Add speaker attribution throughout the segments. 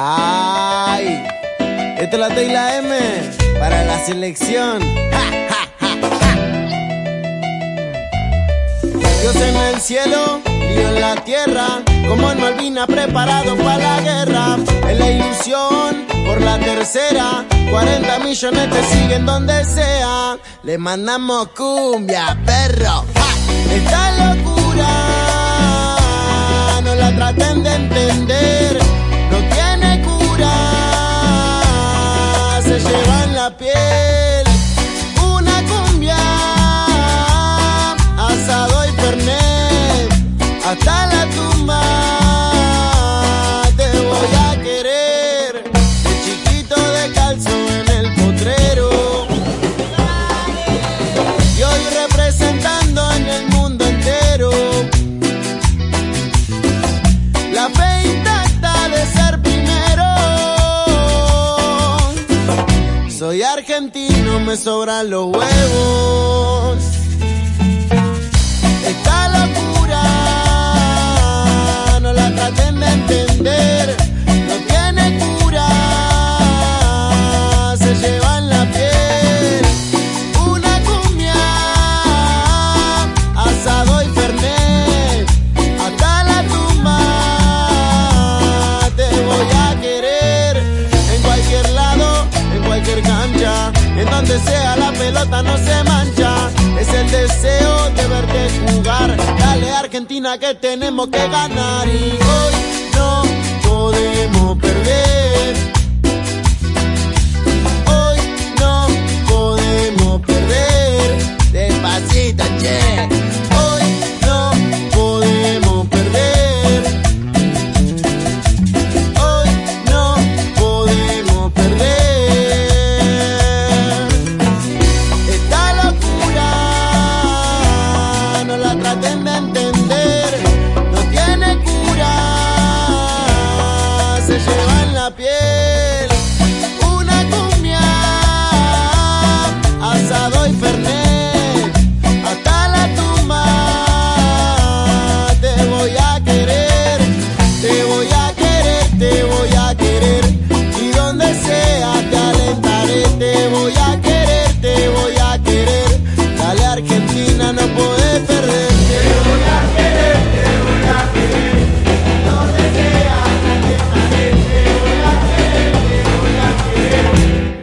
Speaker 1: Ay, esto es la T y la M para la selección. Dios en el cielo, Dios en la tierra, como en Malvina preparado para la guerra. En la ilusión, por la tercera, 40 millones te siguen donde sea. Le mandamos cumbia, perro. Esta locura, no la traten de entender. Piel. Soy argentino, me sobran los huevos. No se mancha. Es el deseo de verte jugar. Dale Argentina que tenemos que ganar y hoy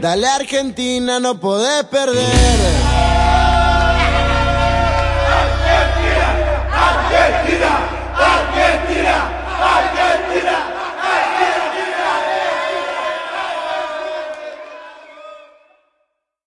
Speaker 1: Dale Argentina, no podés perder.